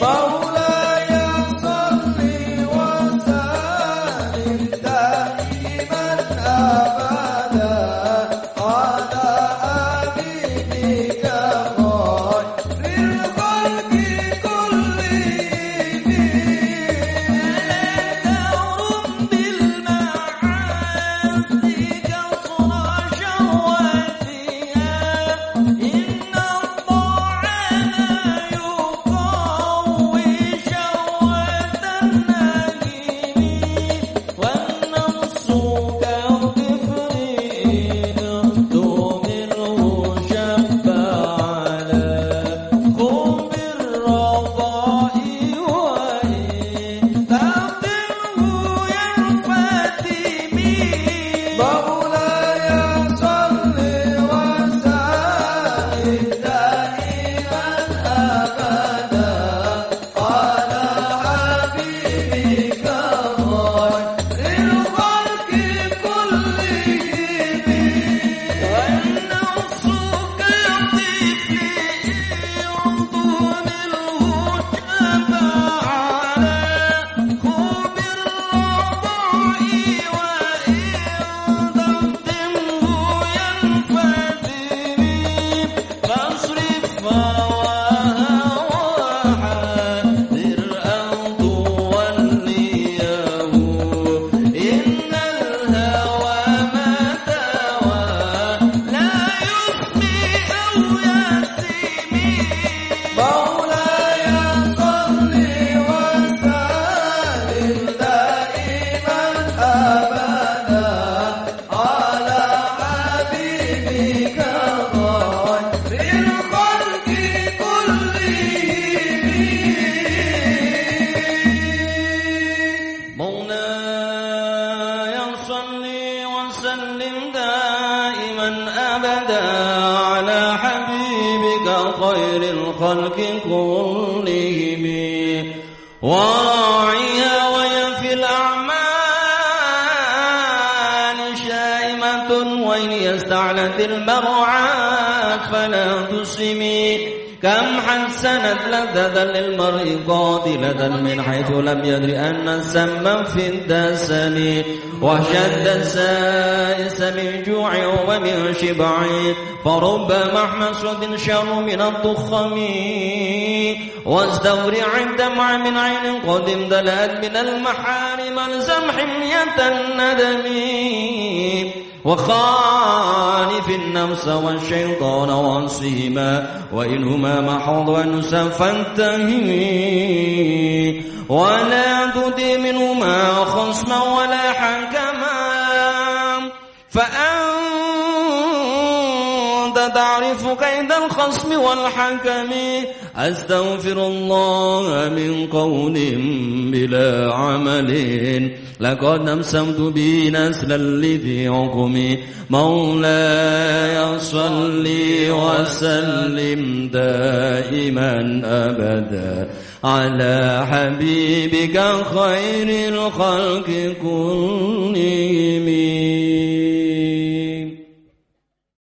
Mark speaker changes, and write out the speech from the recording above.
Speaker 1: Bom وراعيها وهي في الأعمال شائمة وإن يستعلت المرعى تسمي كم حسنت لذة للمرء قاتلة من حيث لم يدر أن السم في الدسم وشد السائس من جوع ومن شبع. فرب محمصة شر من الضخم. واستورع الدمع من عين قد امتلأت من المحارم الزم حمية الندم. وخالف النفس والشيطان وانصهما وإنهما محض ونسا فانتهي. ولا تدي منهما خصما ولا حكما. فأنت تعرف كيد الخصم والحكم. أستغفر الله من قول بلا عمل. لقد أمسمت به نسلا لذي عقمي مولاي صل وسلم دائما أبدا على حبيبك خير الخلق كلهم.